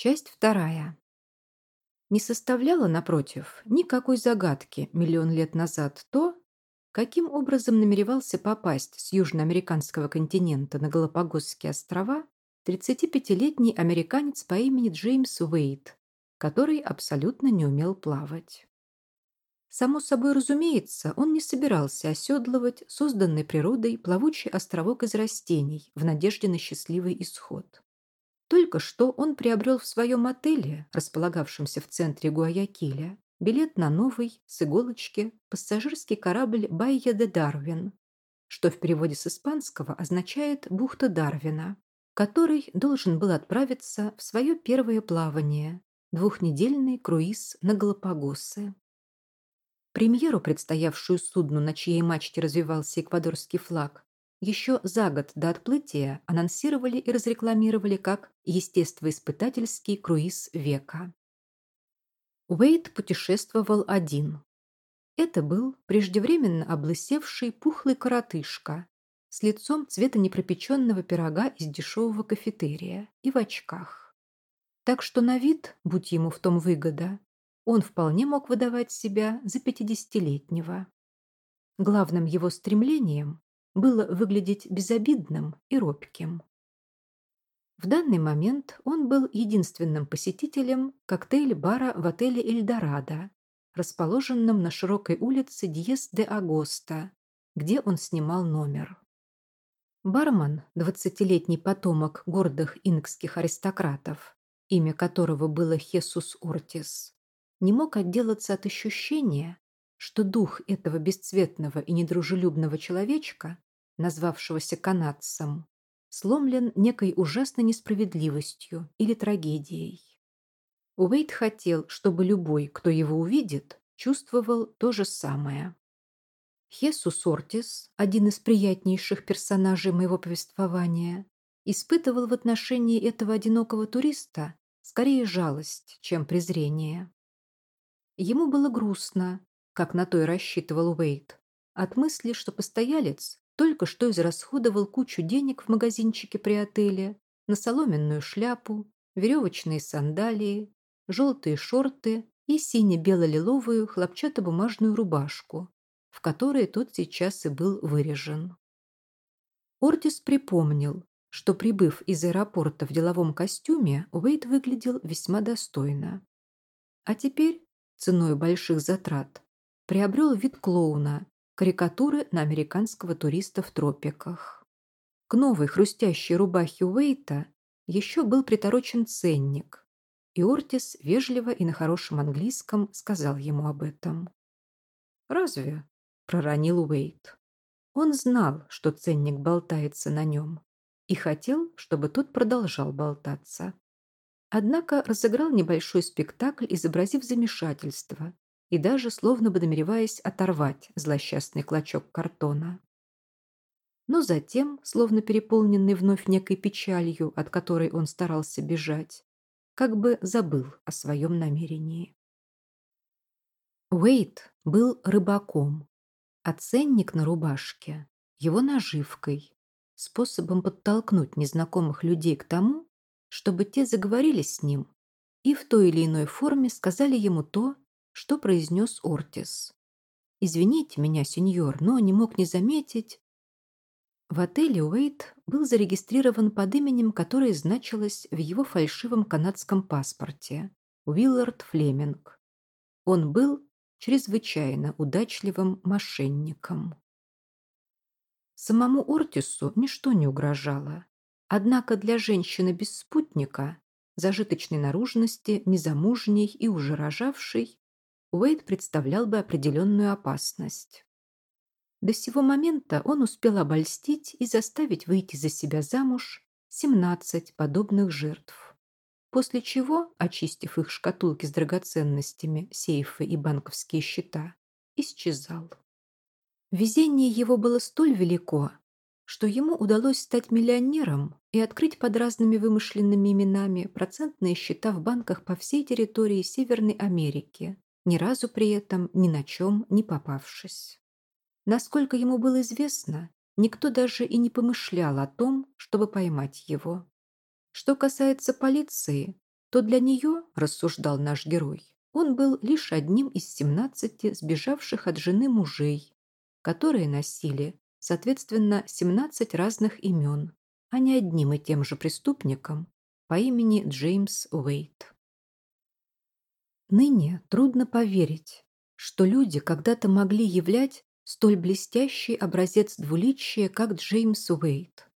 Часть вторая. Не составляло, напротив, никакой загадки миллион лет назад то, каким образом намеревался попасть с южноамериканского континента на Галапагосские острова 35-летний американец по имени Джеймс Уэйт, который абсолютно не умел плавать. Само собой разумеется, он не собирался оседлывать созданный природой плавучий островок из растений в надежде на счастливый исход. Только что он приобрел в своем отеле, располагавшемся в центре Гуаякиля, билет на новый, с иголочки, пассажирский корабль «Байя де Дарвин», что в переводе с испанского означает «бухта Дарвина», который должен был отправиться в свое первое плавание, двухнедельный круиз на Галапагосы. Премьеру, предстоявшую судну, на чьей мачте развивался эквадорский флаг, еще за год до отплытия анонсировали и разрекламировали как естествоиспытательский круиз века. Уэйт путешествовал один. Это был преждевременно облысевший пухлый коротышка с лицом цвета непропеченного пирога из дешевого кафетерия и в очках. Так что на вид, будь ему в том выгода, он вполне мог выдавать себя за пятидесятилетнего. Главным его стремлением было выглядеть безобидным и робким. В данный момент он был единственным посетителем коктейль-бара в отеле «Эльдорадо», расположенном на широкой улице Диес де Агоста, где он снимал номер. Бармен, двадцатилетний потомок гордых инкских аристократов, имя которого было Хесус Ортис, не мог отделаться от ощущения, что дух этого бесцветного и недружелюбного человечка назвавшегося канадцем, сломлен некой ужасной несправедливостью или трагедией. Уэйт хотел, чтобы любой, кто его увидит, чувствовал то же самое. Хесус Ортис, один из приятнейших персонажей моего повествования, испытывал в отношении этого одинокого туриста скорее жалость, чем презрение. Ему было грустно, как на то и рассчитывал Уэйт, от мысли, что постоялец только что израсходовал кучу денег в магазинчике при отеле на соломенную шляпу, веревочные сандалии, желтые шорты и сине-бело-лиловую хлопчатобумажную рубашку, в которой тот сейчас и был вырежен. Ортис припомнил, что, прибыв из аэропорта в деловом костюме, Уэйт выглядел весьма достойно. А теперь, ценой больших затрат, приобрел вид клоуна карикатуры на американского туриста в тропиках. К новой хрустящей рубахе Уэйта еще был приторочен ценник, и Ортис вежливо и на хорошем английском сказал ему об этом. «Разве?» – проронил Уэйт. Он знал, что ценник болтается на нем, и хотел, чтобы тот продолжал болтаться. Однако разыграл небольшой спектакль, изобразив замешательство и даже словно бы намереваясь оторвать злосчастный клочок картона. Но затем, словно переполненный вновь некой печалью, от которой он старался бежать, как бы забыл о своем намерении. Уэйт был рыбаком, а ценник на рубашке – его наживкой, способом подтолкнуть незнакомых людей к тому, чтобы те заговорили с ним и в той или иной форме сказали ему то, что произнес Ортис. «Извините меня, сеньор, но не мог не заметить...» В отеле Уэйт был зарегистрирован под именем, которое значилось в его фальшивом канадском паспорте – Уиллард Флеминг. Он был чрезвычайно удачливым мошенником. Самому Ортису ничто не угрожало. Однако для женщины без спутника, зажиточной наружности, незамужней и уже рожавшей, Уэйд представлял бы определенную опасность. До сего момента он успел обольстить и заставить выйти за себя замуж 17 подобных жертв. После чего, очистив их шкатулки с драгоценностями, сейфы и банковские счета, исчезал. Везение его было столь велико, что ему удалось стать миллионером и открыть под разными вымышленными именами процентные счета в банках по всей территории Северной Америки, ни разу при этом ни на чем не попавшись. Насколько ему было известно, никто даже и не помышлял о том, чтобы поймать его. Что касается полиции, то для нее, рассуждал наш герой, он был лишь одним из семнадцати сбежавших от жены мужей, которые носили, соответственно, семнадцать разных имен, а не одним и тем же преступником по имени Джеймс Уэйт. Ныне трудно поверить, что люди когда-то могли являть столь блестящий образец двуличия, как Джеймс Уэйт,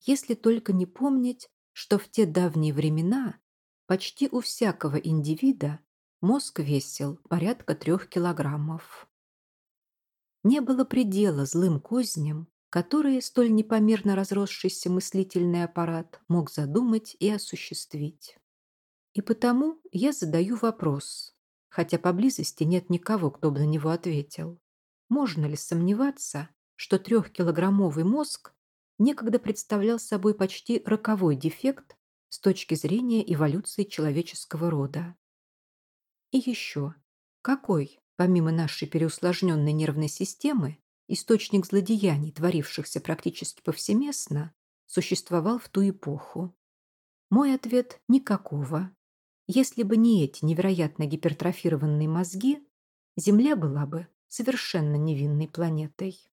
если только не помнить, что в те давние времена почти у всякого индивида мозг весил порядка трех килограммов. Не было предела злым козням, которые столь непомерно разросшийся мыслительный аппарат мог задумать и осуществить. И потому я задаю вопрос, хотя поблизости нет никого, кто бы на него ответил. Можно ли сомневаться, что трехкилограммовый мозг некогда представлял собой почти роковой дефект с точки зрения эволюции человеческого рода? И еще, какой, помимо нашей переусложненной нервной системы, источник злодеяний, творившихся практически повсеместно, существовал в ту эпоху? Мой ответ – никакого. Если бы не эти невероятно гипертрофированные мозги, Земля была бы совершенно невинной планетой.